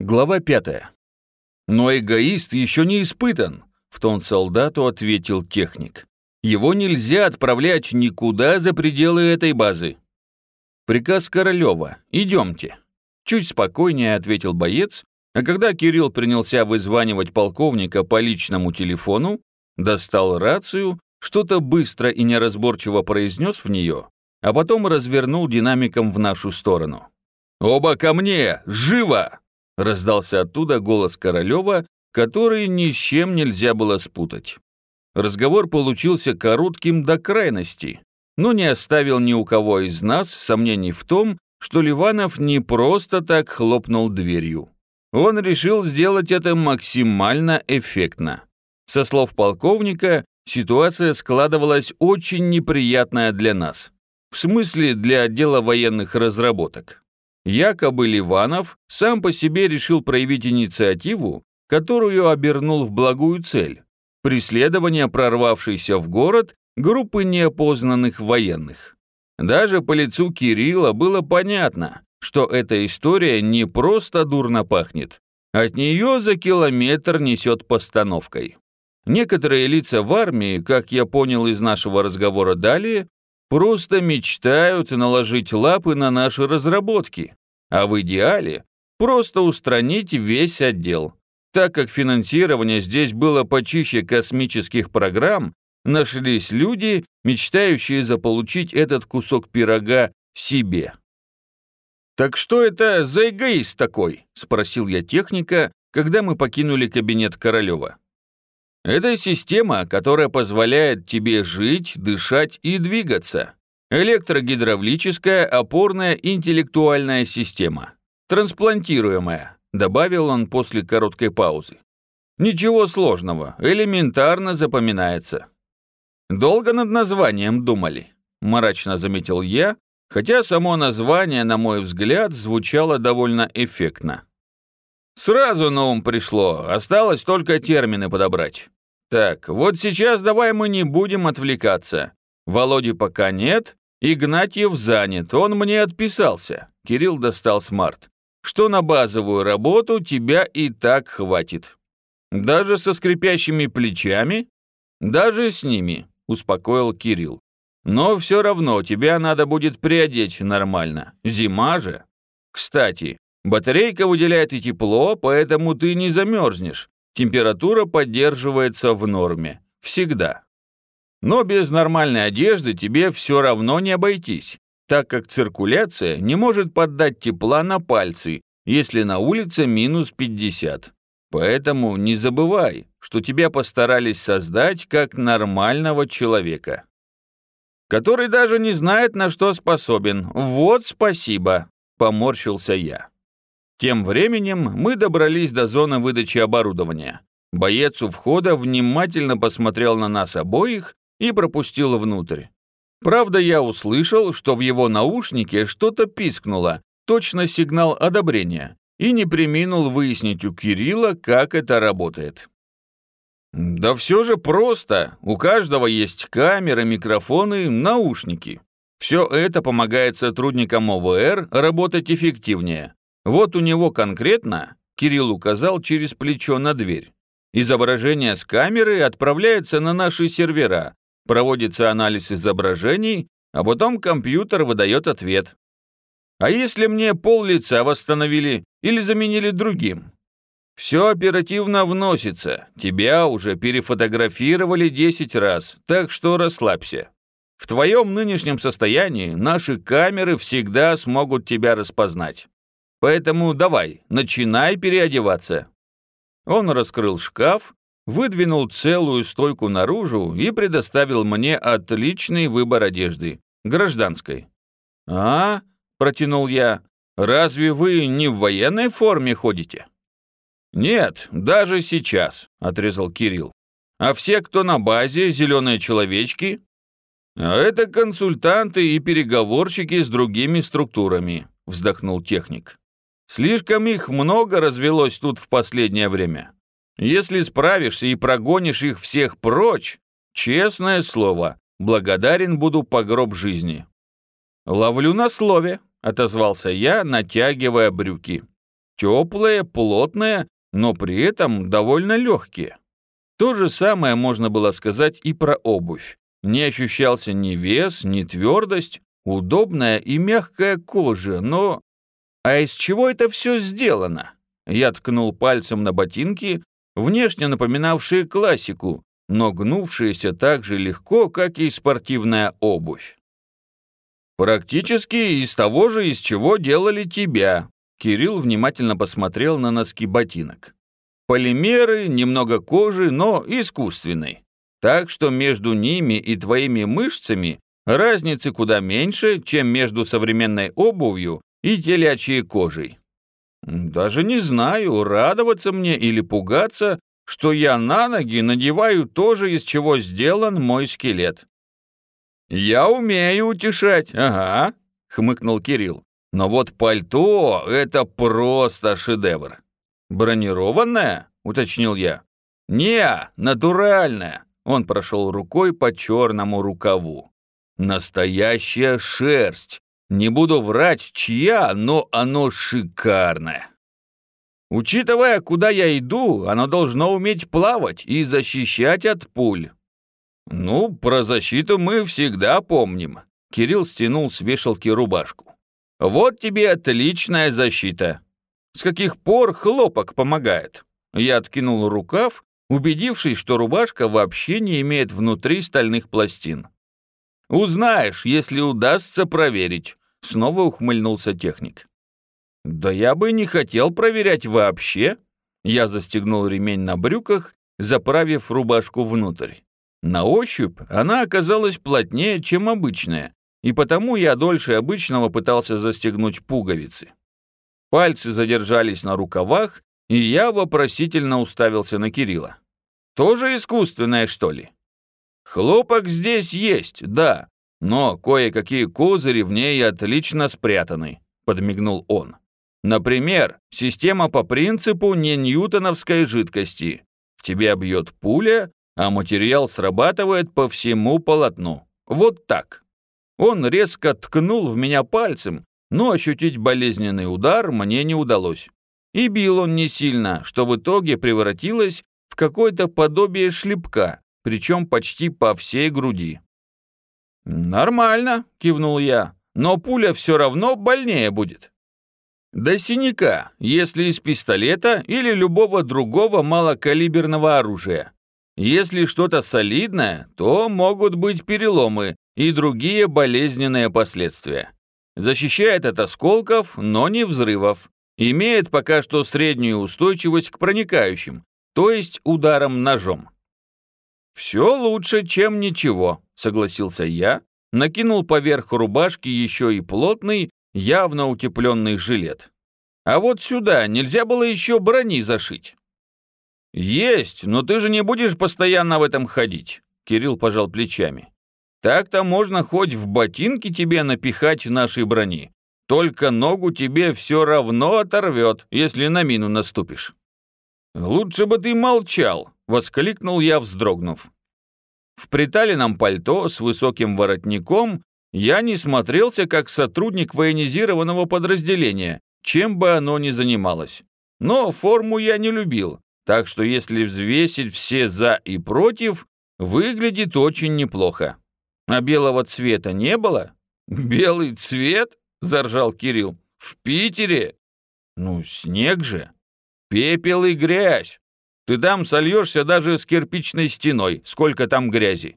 Глава пятая. «Но эгоист еще не испытан», — в тон солдату ответил техник. «Его нельзя отправлять никуда за пределы этой базы». «Приказ Королева. Идемте». Чуть спокойнее ответил боец, а когда Кирилл принялся вызванивать полковника по личному телефону, достал рацию, что-то быстро и неразборчиво произнес в нее, а потом развернул динамиком в нашу сторону. «Оба ко мне! Живо!» Раздался оттуда голос Королева, который ни с чем нельзя было спутать. Разговор получился коротким до крайности, но не оставил ни у кого из нас сомнений в том, что Ливанов не просто так хлопнул дверью. Он решил сделать это максимально эффектно. Со слов полковника, ситуация складывалась очень неприятная для нас. В смысле, для отдела военных разработок. Якобы Ливанов сам по себе решил проявить инициативу, которую обернул в благую цель – преследование прорвавшейся в город группы неопознанных военных. Даже по лицу Кирилла было понятно, что эта история не просто дурно пахнет, от нее за километр несет постановкой. Некоторые лица в армии, как я понял из нашего разговора далее, просто мечтают наложить лапы на наши разработки, а в идеале просто устранить весь отдел. Так как финансирование здесь было почище космических программ, нашлись люди, мечтающие заполучить этот кусок пирога себе. «Так что это за эгоист такой?» – спросил я техника, когда мы покинули кабинет Королева. «Это система, которая позволяет тебе жить, дышать и двигаться. Электрогидравлическая опорная интеллектуальная система. Трансплантируемая, добавил он после короткой паузы. Ничего сложного, элементарно запоминается. Долго над названием думали, мрачно заметил я, хотя само название, на мой взгляд, звучало довольно эффектно. Сразу на ум пришло, осталось только термины подобрать. Так, вот сейчас давай мы не будем отвлекаться. Володи пока нет, Игнатьев занят, он мне отписался. Кирилл достал смарт. Что на базовую работу тебя и так хватит. Даже со скрипящими плечами? Даже с ними, успокоил Кирилл. Но все равно тебя надо будет приодеть нормально. Зима же. Кстати, батарейка выделяет и тепло, поэтому ты не замерзнешь. Температура поддерживается в норме. Всегда. Но без нормальной одежды тебе все равно не обойтись, так как циркуляция не может поддать тепла на пальцы, если на улице минус 50. Поэтому не забывай, что тебя постарались создать как нормального человека. Который даже не знает, на что способен. Вот спасибо, поморщился я. Тем временем мы добрались до зоны выдачи оборудования. Боец у входа внимательно посмотрел на нас обоих и пропустил внутрь. Правда, я услышал, что в его наушнике что-то пискнуло, точно сигнал одобрения, и не приминул выяснить у Кирилла, как это работает. Да все же просто. У каждого есть камеры, микрофоны, наушники. Все это помогает сотрудникам ОВР работать эффективнее. Вот у него конкретно, Кирилл указал через плечо на дверь, изображение с камеры отправляется на наши сервера, проводится анализ изображений, а потом компьютер выдает ответ. А если мне пол лица восстановили или заменили другим? Все оперативно вносится, тебя уже перефотографировали 10 раз, так что расслабься. В твоем нынешнем состоянии наши камеры всегда смогут тебя распознать. Поэтому давай, начинай переодеваться». Он раскрыл шкаф выдвинул целую стойку наружу и предоставил мне отличный выбор одежды, гражданской. «А?» – протянул я. «Разве вы не в военной форме ходите?» «Нет, даже сейчас», – отрезал Кирилл. «А все, кто на базе, зеленые человечки?» «А это консультанты и переговорщики с другими структурами», – вздохнул техник. «Слишком их много развелось тут в последнее время. Если справишься и прогонишь их всех прочь, честное слово, благодарен буду по гроб жизни». «Ловлю на слове», — отозвался я, натягивая брюки. Теплые, плотные, но при этом довольно легкие. То же самое можно было сказать и про обувь. Не ощущался ни вес, ни твердость, удобная и мягкая кожа, но... А из чего это все сделано? Я ткнул пальцем на ботинки, внешне напоминавшие классику, но гнувшиеся так же легко, как и спортивная обувь. «Практически из того же, из чего делали тебя», Кирилл внимательно посмотрел на носки ботинок. «Полимеры, немного кожи, но искусственной. Так что между ними и твоими мышцами разницы куда меньше, чем между современной обувью и телячьей кожей. Даже не знаю, радоваться мне или пугаться, что я на ноги надеваю то же, из чего сделан мой скелет. «Я умею утешать, ага», — хмыкнул Кирилл. «Но вот пальто — это просто шедевр». «Бронированное?» — уточнил я. «Не, натуральное», — он прошел рукой по черному рукаву. «Настоящая шерсть. Не буду врать, чья, но оно шикарное». Учитывая, куда я иду, оно должно уметь плавать и защищать от пуль. Ну, про защиту мы всегда помним. Кирилл стянул с вешалки рубашку. Вот тебе отличная защита. С каких пор хлопок помогает? Я откинул рукав, убедившись, что рубашка вообще не имеет внутри стальных пластин. Узнаешь, если удастся проверить. Снова ухмыльнулся техник. «Да я бы не хотел проверять вообще». Я застегнул ремень на брюках, заправив рубашку внутрь. На ощупь она оказалась плотнее, чем обычная, и потому я дольше обычного пытался застегнуть пуговицы. Пальцы задержались на рукавах, и я вопросительно уставился на Кирилла. «Тоже искусственное, что ли?» «Хлопок здесь есть, да, но кое-какие козыри в ней отлично спрятаны», — подмигнул он. Например, система по принципу не ньютоновской жидкости. В тебя бьет пуля, а материал срабатывает по всему полотну. Вот так. Он резко ткнул в меня пальцем, но ощутить болезненный удар мне не удалось. И бил он не сильно, что в итоге превратилось в какое-то подобие шлепка, причем почти по всей груди. «Нормально», — кивнул я, — «но пуля все равно больнее будет». До синяка, если из пистолета или любого другого малокалиберного оружия. Если что-то солидное, то могут быть переломы и другие болезненные последствия. Защищает от осколков, но не взрывов. Имеет пока что среднюю устойчивость к проникающим, то есть ударам ножом. «Все лучше, чем ничего», — согласился я, накинул поверх рубашки еще и плотный, явно утепленный жилет. А вот сюда нельзя было еще брони зашить. Есть, но ты же не будешь постоянно в этом ходить, Кирилл пожал плечами. Так-то можно хоть в ботинки тебе напихать нашей брони. Только ногу тебе все равно оторвет, если на мину наступишь. Лучше бы ты молчал, воскликнул я, вздрогнув. В приталенном пальто с высоким воротником я не смотрелся как сотрудник военизированного подразделения, чем бы оно ни занималось. Но форму я не любил, так что если взвесить все «за» и «против», выглядит очень неплохо. А белого цвета не было? «Белый цвет?» – заржал Кирилл. «В Питере? Ну, снег же. Пепел и грязь. Ты там сольешься даже с кирпичной стеной, сколько там грязи.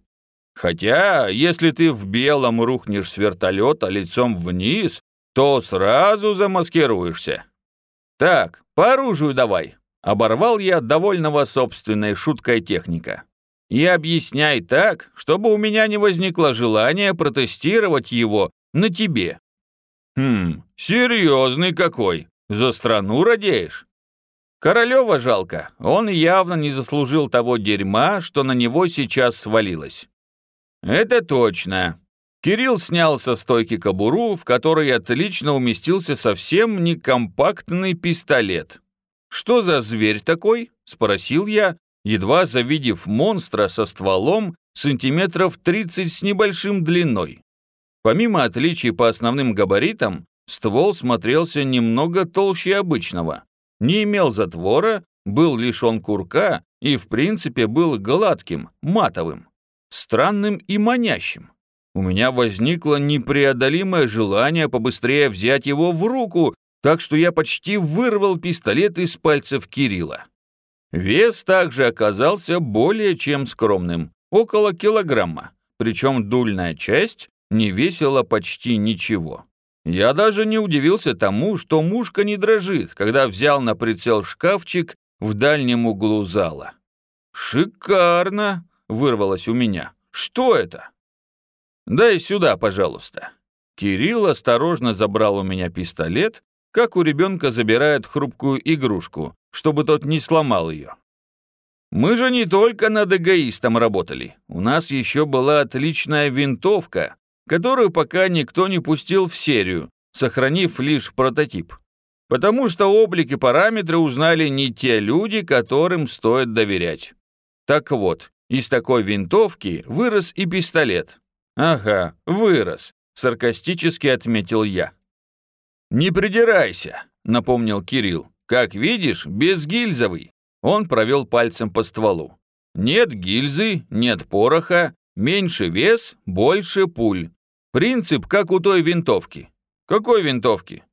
Хотя, если ты в белом рухнешь с вертолета лицом вниз, то сразу замаскируешься. Так, по оружию давай. Оборвал я довольного собственной шуткой техника. И объясняй так, чтобы у меня не возникло желания протестировать его на тебе. Хм, серьезный какой. За страну радеешь? Королева жалко, он явно не заслужил того дерьма, что на него сейчас свалилось. «Это точно». Кирилл снял со стойки кобуру, в которой отлично уместился совсем не компактный пистолет. «Что за зверь такой?» – спросил я, едва завидев монстра со стволом сантиметров 30 с небольшим длиной. Помимо отличий по основным габаритам, ствол смотрелся немного толще обычного, не имел затвора, был лишен курка и, в принципе, был гладким, матовым, странным и манящим. У меня возникло непреодолимое желание побыстрее взять его в руку, так что я почти вырвал пистолет из пальцев Кирилла. Вес также оказался более чем скромным, около килограмма, причем дульная часть не весила почти ничего. Я даже не удивился тому, что мушка не дрожит, когда взял на прицел шкафчик в дальнем углу зала. «Шикарно!» — вырвалось у меня. «Что это?» «Дай сюда, пожалуйста». Кирилл осторожно забрал у меня пистолет, как у ребенка забирает хрупкую игрушку, чтобы тот не сломал ее. Мы же не только над эгоистом работали. У нас еще была отличная винтовка, которую пока никто не пустил в серию, сохранив лишь прототип. Потому что облик и параметры узнали не те люди, которым стоит доверять. Так вот, из такой винтовки вырос и пистолет. Ага, вырос, саркастически отметил я. «Не придирайся», — напомнил Кирилл. «Как видишь, безгильзовый». Он провел пальцем по стволу. «Нет гильзы, нет пороха, меньше вес, больше пуль. Принцип как у той винтовки». «Какой винтовки?»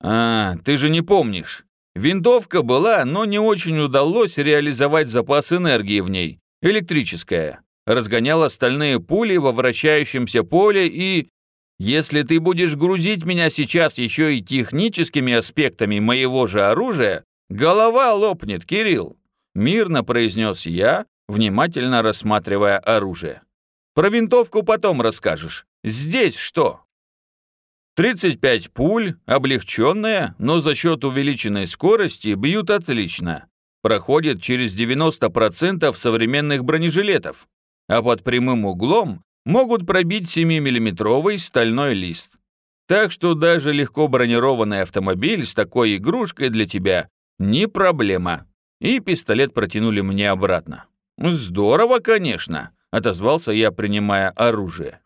«А, ты же не помнишь. Винтовка была, но не очень удалось реализовать запас энергии в ней, электрическая. Разгонял остальные пули во вращающемся поле и... Если ты будешь грузить меня сейчас еще и техническими аспектами моего же оружия, голова лопнет, Кирилл!» Мирно произнес я, внимательно рассматривая оружие. «Про винтовку потом расскажешь. Здесь что?» 35 пуль, облегченные, но за счет увеличенной скорости бьют отлично. Проходит через 90% современных бронежилетов, а под прямым углом могут пробить 7-миллиметровый стальной лист. Так что даже легко бронированный автомобиль с такой игрушкой для тебя не проблема. И пистолет протянули мне обратно. «Здорово, конечно», — отозвался я, принимая оружие.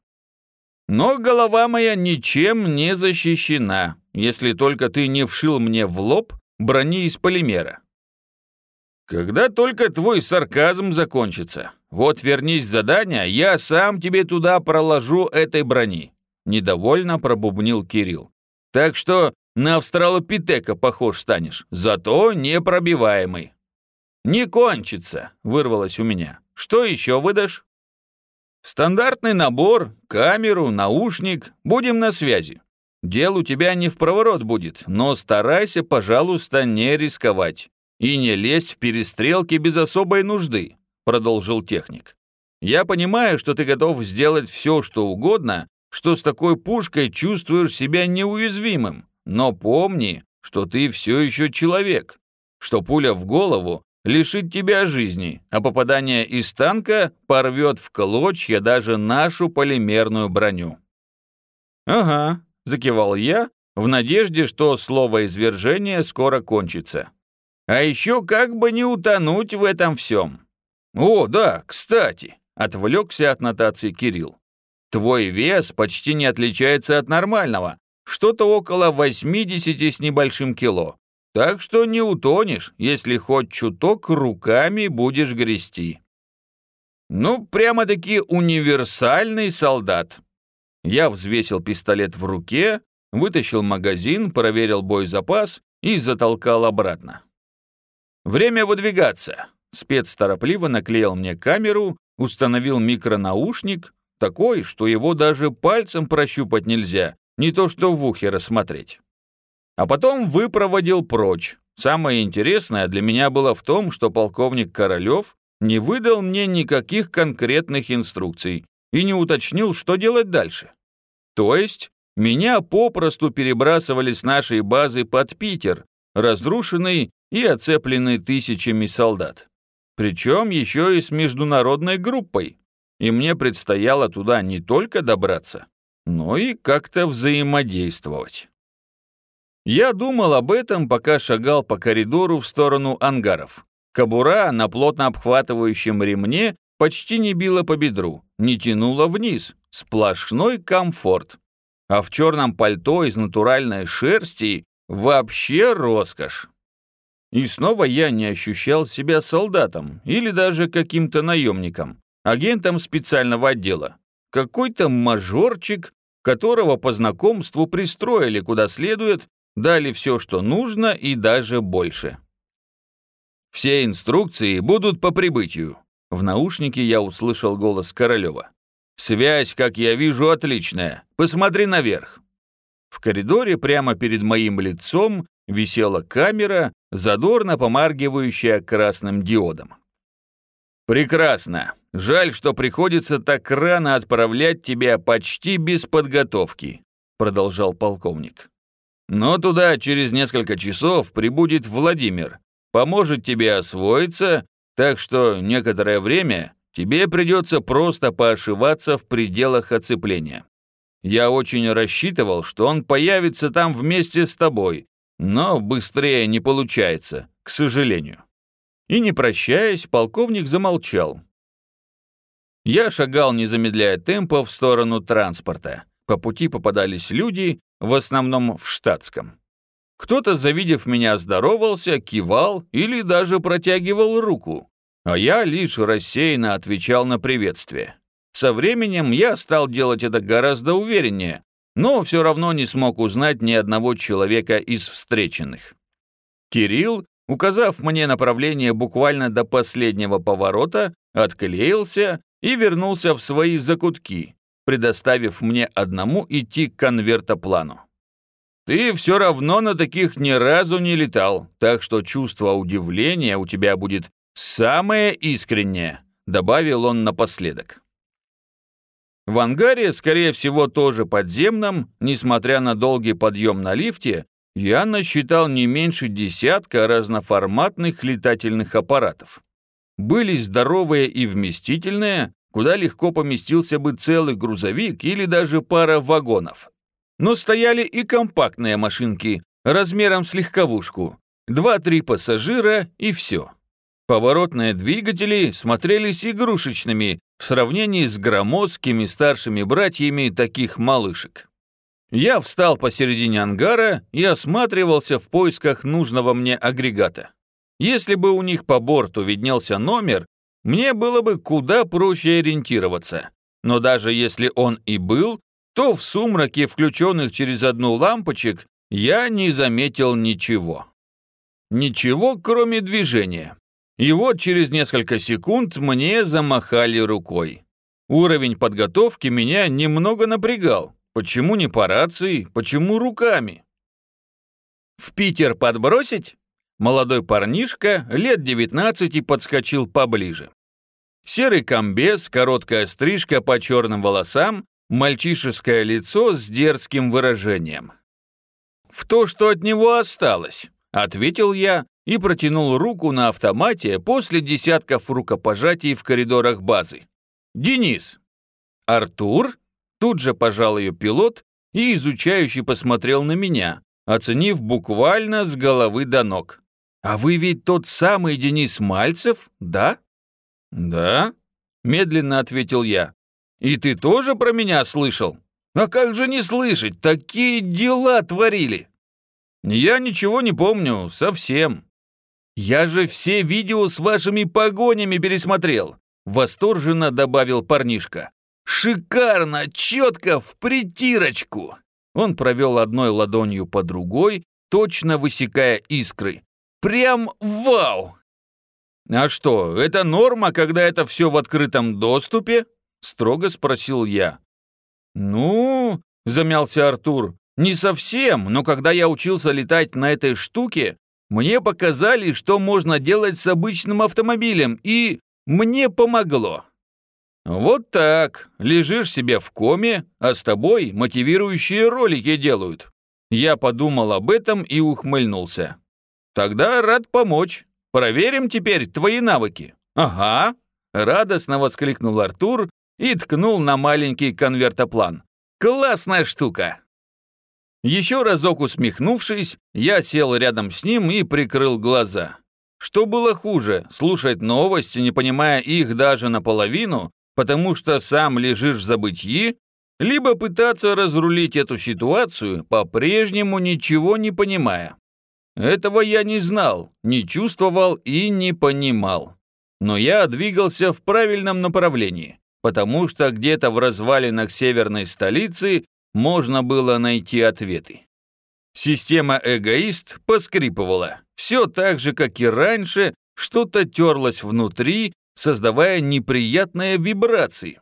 Но голова моя ничем не защищена, если только ты не вшил мне в лоб брони из полимера. Когда только твой сарказм закончится, вот вернись с задания, я сам тебе туда проложу этой брони. Недовольно пробубнил Кирилл. Так что на австралопитека похож станешь, зато непробиваемый. Не кончится, вырвалось у меня. Что еще выдашь? Стандартный набор, камеру, наушник, будем на связи. Дел у тебя не в проворот будет, но старайся, пожалуйста, не рисковать. И не лезть в перестрелки без особой нужды, продолжил техник. Я понимаю, что ты готов сделать все, что угодно, что с такой пушкой чувствуешь себя неуязвимым, но помни, что ты все еще человек, что пуля в голову лишит тебя жизни, а попадание из танка порвет в клочья даже нашу полимерную броню». «Ага», — закивал я, в надежде, что слово «извержение» скоро кончится. «А еще как бы не утонуть в этом всем». «О, да, кстати», — отвлекся от нотации Кирилл. «Твой вес почти не отличается от нормального, что-то около 80 с небольшим кило. Так что не утонешь, если хоть чуток руками будешь грести. Ну, прямо-таки универсальный солдат. Я взвесил пистолет в руке, вытащил магазин, проверил боезапас и затолкал обратно. Время выдвигаться. Спец торопливо наклеил мне камеру, установил микронаушник, такой, что его даже пальцем прощупать нельзя, не то что в ухе рассмотреть а потом выпроводил прочь. Самое интересное для меня было в том, что полковник Королёв не выдал мне никаких конкретных инструкций и не уточнил, что делать дальше. То есть меня попросту перебрасывали с нашей базы под Питер, разрушенный и оцепленный тысячами солдат. Причем еще и с международной группой. И мне предстояло туда не только добраться, но и как-то взаимодействовать. Я думал об этом, пока шагал по коридору в сторону ангаров. Кобура на плотно обхватывающем ремне почти не била по бедру, не тянула вниз. Сплошной комфорт. А в черном пальто из натуральной шерсти вообще роскошь. И снова я не ощущал себя солдатом или даже каким-то наемником, агентом специального отдела. Какой-то мажорчик, которого по знакомству пристроили куда следует, дали все, что нужно и даже больше. Все инструкции будут по прибытию. В наушнике я услышал голос Королева. «Связь, как я вижу, отличная. Посмотри наверх». В коридоре прямо перед моим лицом висела камера, задорно помаргивающая красным диодом. «Прекрасно. Жаль, что приходится так рано отправлять тебя почти без подготовки», продолжал полковник. «Но туда через несколько часов прибудет Владимир, поможет тебе освоиться, так что некоторое время тебе придется просто поошиваться в пределах оцепления. Я очень рассчитывал, что он появится там вместе с тобой, но быстрее не получается, к сожалению. И не прощаясь, полковник замолчал. Я шагал, не замедляя темпа, в сторону транспорта. По пути попадались люди, в основном в штатском. Кто-то, завидев меня, здоровался, кивал или даже протягивал руку, а я лишь рассеянно отвечал на приветствие. Со временем я стал делать это гораздо увереннее, но все равно не смог узнать ни одного человека из встреченных. Кирилл, указав мне направление буквально до последнего поворота, отклеился и вернулся в свои закутки, предоставив мне одному идти к конвертоплану. Ты все равно на таких ни разу не летал, так что чувство удивления у тебя будет самое искреннее», добавил он напоследок. В ангаре, скорее всего, тоже подземном, несмотря на долгий подъем на лифте, я насчитал не меньше десятка разноформатных летательных аппаратов. Были здоровые и вместительные, куда легко поместился бы целый грузовик или даже пара вагонов. Но стояли и компактные машинки, размером с легковушку. Два-три пассажира и все. Поворотные двигатели смотрелись игрушечными в сравнении с громоздкими старшими братьями таких малышек. Я встал посередине ангара и осматривался в поисках нужного мне агрегата. Если бы у них по борту виднелся номер, мне было бы куда проще ориентироваться. Но даже если он и был, то в сумраке, включенных через одну лампочек, я не заметил ничего. Ничего, кроме движения. И вот через несколько секунд мне замахали рукой. Уровень подготовки меня немного напрягал. Почему не по рации, почему руками? «В Питер подбросить?» Молодой парнишка, лет 19, подскочил поближе. Серый комбез, короткая стрижка по черным волосам, мальчишеское лицо с дерзким выражением. «В то, что от него осталось», — ответил я и протянул руку на автомате после десятков рукопожатий в коридорах базы. «Денис!» «Артур?» Тут же пожал ее пилот и изучающий посмотрел на меня, оценив буквально с головы до ног. «А вы ведь тот самый Денис Мальцев, да?» «Да», — медленно ответил я. «И ты тоже про меня слышал? А как же не слышать? Такие дела творили!» «Я ничего не помню, совсем. Я же все видео с вашими погонями пересмотрел», — восторженно добавил парнишка. «Шикарно, четко, в притирочку!» Он провел одной ладонью по другой, точно высекая искры. Прям вау! А что, это норма, когда это все в открытом доступе? Строго спросил я. Ну, замялся Артур, не совсем, но когда я учился летать на этой штуке, мне показали, что можно делать с обычным автомобилем, и мне помогло. Вот так, лежишь себе в коме, а с тобой мотивирующие ролики делают. Я подумал об этом и ухмыльнулся. Тогда рад помочь. Проверим теперь твои навыки. Ага. Радостно воскликнул Артур и ткнул на маленький конвертоплан. Классная штука. Еще разок усмехнувшись, я сел рядом с ним и прикрыл глаза. Что было хуже, слушать новости, не понимая их даже наполовину, потому что сам лежишь в забытии, либо пытаться разрулить эту ситуацию, по-прежнему ничего не понимая. Этого я не знал, не чувствовал и не понимал. Но я двигался в правильном направлении, потому что где-то в развалинах северной столицы можно было найти ответы. Система «Эгоист» поскрипывала. Все так же, как и раньше, что-то терлось внутри, создавая неприятные вибрации,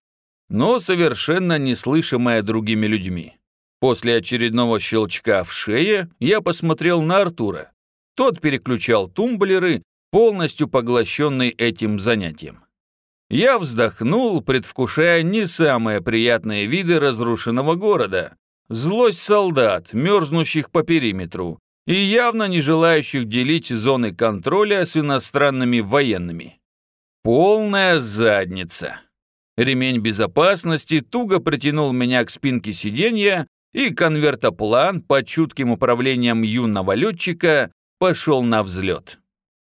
но совершенно неслышимые другими людьми. После очередного щелчка в шее я посмотрел на Артура. Тот переключал тумблеры, полностью поглощенный этим занятием. Я вздохнул, предвкушая не самые приятные виды разрушенного города. Злость солдат, мерзнущих по периметру, и явно не желающих делить зоны контроля с иностранными военными. Полная задница. Ремень безопасности туго притянул меня к спинке сиденья, и конвертоплан под чутким управлением юного летчика пошел на взлет.